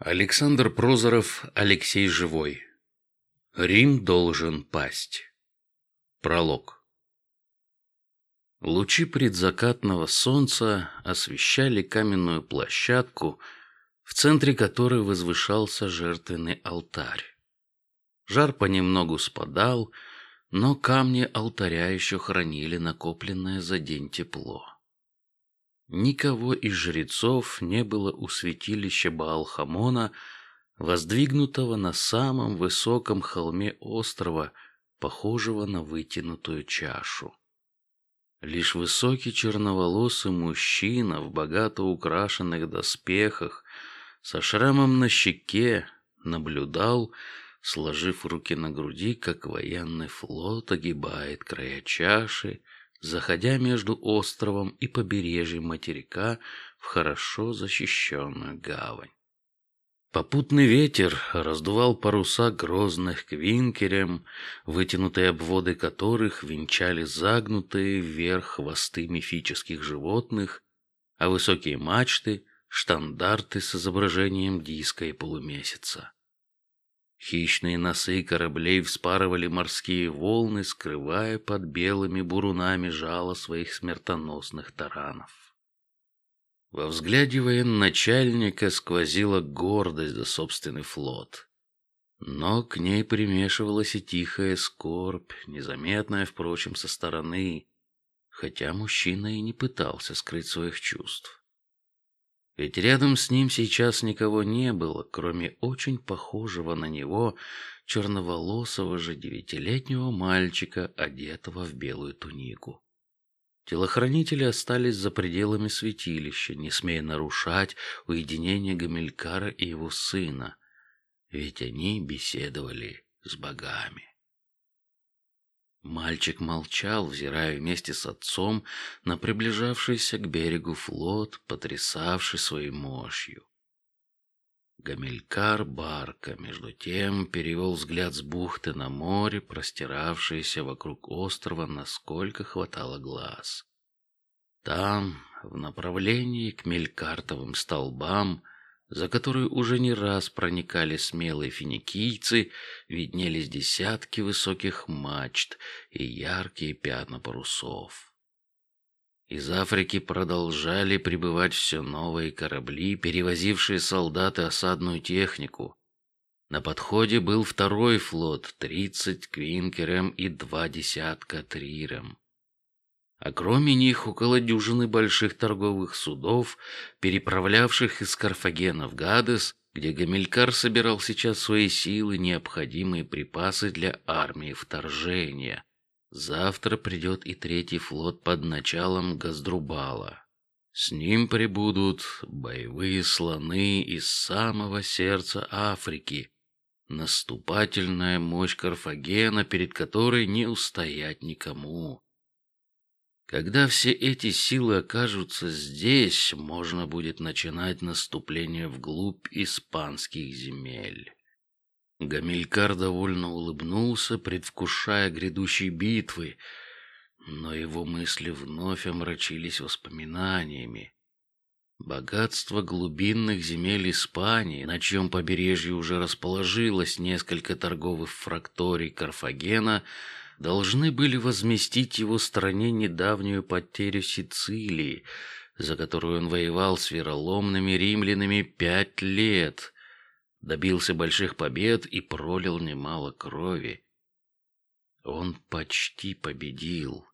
Александр Прозоров, Алексей Живой. Рим должен пасть. Пролог. Лучи предзакатного солнца освещали каменную площадку, в центре которой возвышался жертвенный алтарь. Жар понемногу спадал, но камни алтаря еще хранили накопленное за день тепло. Никого из жрецов не было у святилища Баалхамона, воздвигнутого на самом высоком холме острова, похожего на вытянутую чашу. Лишь высокий черноволосый мужчина в богато украшенных доспехах, со шрамом на щеке, наблюдал, сложив руки на груди, как военный флот огибает края чаши, заходя между островом и побережьем материка в хорошо защищенную гавань. Попутный ветер раздувал паруса грозных квинкерем, вытянутые обводы которых венчали загнутые вверх хвосты мифических животных, а высокие мачты — штандарты с изображением диска и полумесяца. Хищные носы кораблей вспарывали морские волны, скрывая под белыми бурунами жало своих смертоносных таранов. Во взгляде военачальника сквозила гордость за собственный флот, но к ней примешивалась и тихая скорбь, незаметная, впрочем, со стороны, хотя мужчина и не пытался скрыть своих чувств. Ведь рядом с ним сейчас никого не было, кроме очень похожего на него черноволосого же девятилетнего мальчика, одетого в белую тунику. Телохранители остались за пределами святилища, не смея нарушать уединение Гамилькара и его сына, ведь они беседовали с богами. Мальчик молчал, взирая вместе с отцом на приближавшийся к берегу флот, потрясавший своей мощью. Гамилькар Барка, между тем, перевел взгляд с бухты на море, простиравшееся вокруг острова, насколько хватало глаз. Там, в направлении к мелькартовым столбам, за которую уже не раз проникали смелые финикийцы, виднелись десятки высоких мачт и яркие пятна парусов. Из Африки продолжали прибывать все новые корабли, перевозившие солдат и осадную технику. На подходе был второй флот, тридцать квинкером и два десятка триром а кроме них около дюжины больших торговых судов, переправлявших из Карфагена в Гадес, где Гамилькар собирал сейчас свои силы, необходимые припасы для армии вторжения. Завтра придет и третий флот под началом Газдрубала. С ним прибудут боевые слоны из самого сердца Африки, наступательная мощь Карфагена, перед которой не устоять никому. Когда все эти силы окажутся здесь, можно будет начинать наступление вглубь испанских земель. Гамилькар довольно улыбнулся, предвкушая грядущей битвы, но его мысли вновь омрачились воспоминаниями. Богатство глубинных земель Испании, на чьем побережье уже расположилось несколько торговых фракторий Карфагена, должны были возместить его стране недавнюю потерю Сицилии, за которую он воевал с вероломными римлянами пять лет, добился больших побед и пролил немало крови. Он почти победил.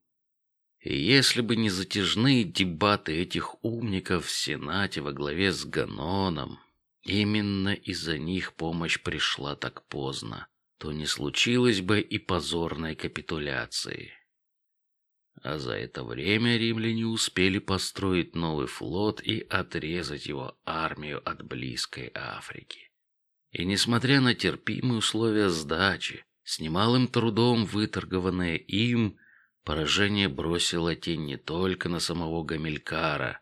И если бы не затяжные дебаты этих умников в Сенате во главе с Ганоном, именно из-за них помощь пришла так поздно то не случилось бы и позорной капитуляции. А за это время римляне успели построить новый флот и отрезать его армию от близкой Африки. И несмотря на терпимые условия сдачи, с немалым трудом выторгованное им, поражение бросило тень не только на самого Гамилькара,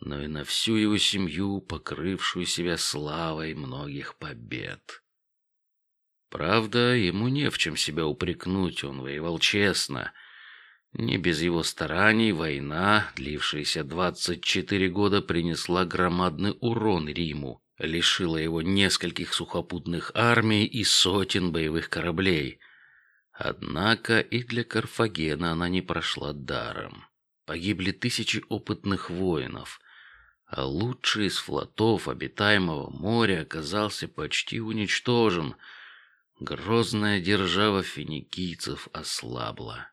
но и на всю его семью, покрывшую себя славой многих побед. Правда, ему не в чем себя упрекнуть, он воевал честно. Не без его стараний война, длившаяся двадцать четыре года, принесла громадный урон Риму, лишила его нескольких сухопутных армий и сотен боевых кораблей. Однако и для Карфагена она не прошла даром. Погибли тысячи опытных воинов, а лучший из флотов обитаемого моря оказался почти уничтожен. Грозная держава финикийцев ослабла.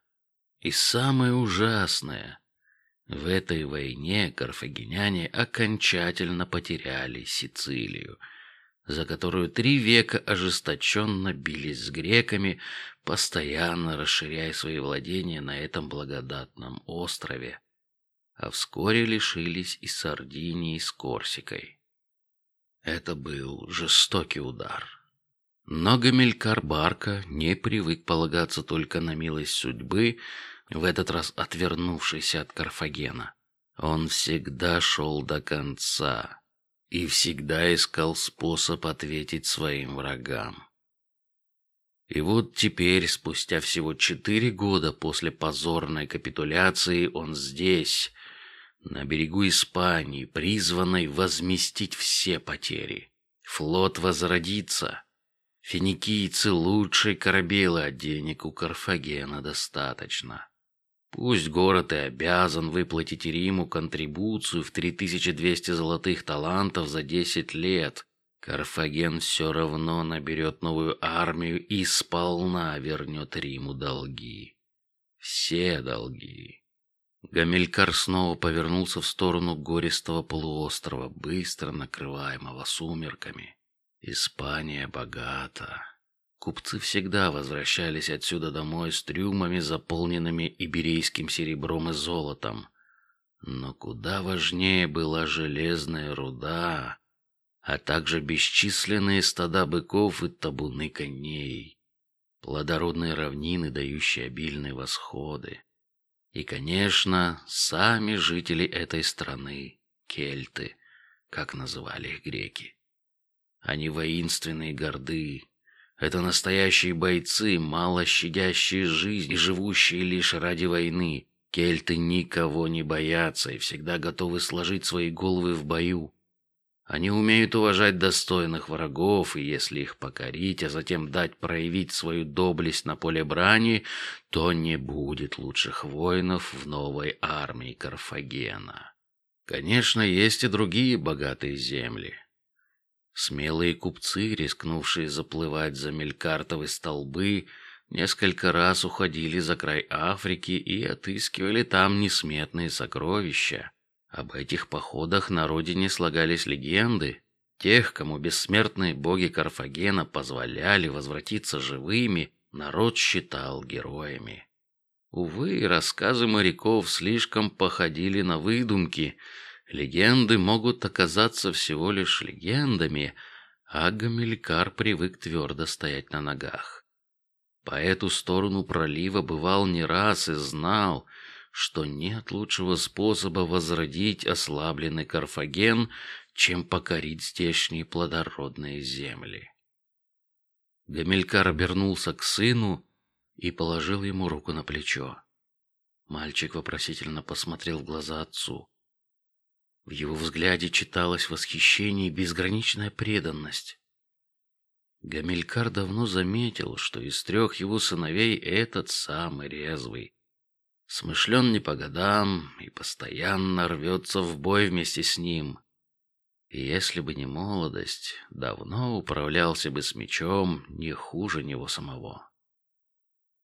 И самое ужасное, в этой войне карфагеняне окончательно потеряли Сицилию, за которую три века ожесточенно бились с греками, постоянно расширяя свои владения на этом благодатном острове, а вскоре лишились и Сардинии с Корсикой. Это был жестокий удар. Но Гамилькар Барка не привык полагаться только на милость судьбы, в этот раз отвернувшийся от Карфагена. Он всегда шел до конца и всегда искал способ ответить своим врагам. И вот теперь, спустя всего четыре года после позорной капитуляции, он здесь, на берегу Испании, призванный возместить все потери. Флот возродится. Финикийцы лучшие корабелы, а денег у Карфагена достаточно. Пусть город и обязан выплатить Риму контрибуцию в 3200 золотых талантов за 10 лет, Карфаген все равно наберет новую армию и сполна вернет Риму долги. Все долги. Гамилькар снова повернулся в сторону гористого полуострова, быстро накрываемого сумерками. Испания богата. Купцы всегда возвращались отсюда домой с трюмами, заполненными иберийским серебром и золотом. Но куда важнее была железная руда, а также бесчисленные стада быков и табуны коней, плодородные равнины, дающие обильные восходы, и, конечно, сами жители этой страны, кельты, как называли их греки. Они воинственные горды, это настоящие бойцы, мало щадящие жизнь и живущие лишь ради войны. Кельты никого не боятся и всегда готовы сложить свои головы в бою. Они умеют уважать достойных врагов, и если их покорить, а затем дать проявить свою доблесть на поле брани, то не будет лучших воинов в новой армии Карфагена. Конечно, есть и другие богатые земли. Смелые купцы, рискнувшие заплывать за мелькартовые столбы, несколько раз уходили за край Африки и отыскивали там несметные сокровища. Об этих походах на родине слагались легенды. Тех, кому бессмертные боги Карфагена позволяли возвратиться живыми, народ считал героями. Увы, рассказы моряков слишком походили на выдумки, Легенды могут оказаться всего лишь легендами, а Гамилькар привык твердо стоять на ногах. По эту сторону пролива бывал не раз и знал, что нет лучшего способа возродить ослабленный Карфаген, чем покорить здешние плодородные земли. Гамилькар обернулся к сыну и положил ему руку на плечо. Мальчик вопросительно посмотрел в глаза отцу. В его взгляде читалось восхищение и безграничная преданность. Гамилькар давно заметил, что из трех его сыновей этот самый резвый. Смышлен не по годам и постоянно рвется в бой вместе с ним. И если бы не молодость, давно управлялся бы с мечом не хуже него самого.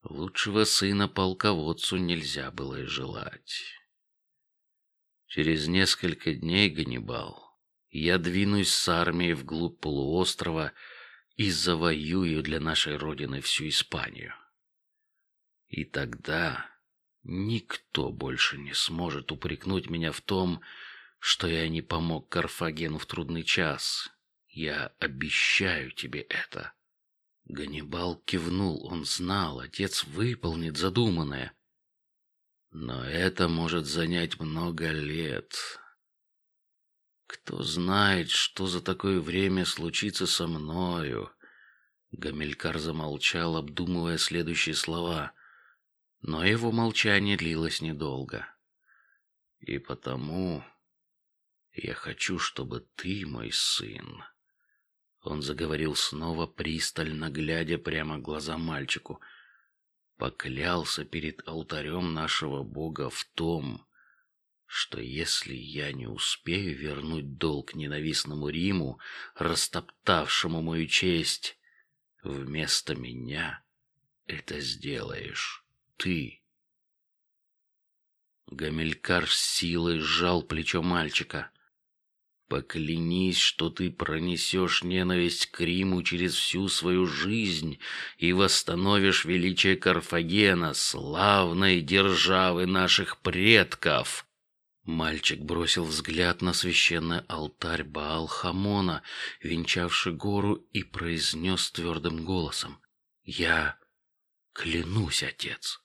Лучшего сына полководцу нельзя было и желать. Через несколько дней, Ганнибал, я двинусь с армией вглубь полуострова и завоюю для нашей родины всю Испанию. И тогда никто больше не сможет упрекнуть меня в том, что я не помог Карфагену в трудный час. Я обещаю тебе это. Ганнибал кивнул, он знал, отец выполнит задуманное. Но это может занять много лет. Кто знает, что за такое время случится со мною? Гамилькар замолчал, обдумывая следующие слова, но его молчание длилось недолго. И потому Я хочу, чтобы ты, мой сын, он заговорил снова, пристально глядя прямо в глаза мальчику. Поклялся перед алтарем нашего Бога в том, что если я не успею вернуть долг ненавистному Риму, растоптавшему мою честь, вместо меня это сделаешь ты. Гамилькар с силой сжал плечо мальчика. Поклянись, что ты пронесешь ненависть к Риму через всю свою жизнь и восстановишь величие Карфагена, славной державы наших предков. Мальчик бросил взгляд на священный алтарь Баал-Хамона, венчавший гору, и произнес твердым голосом: "Я клянусь, отец".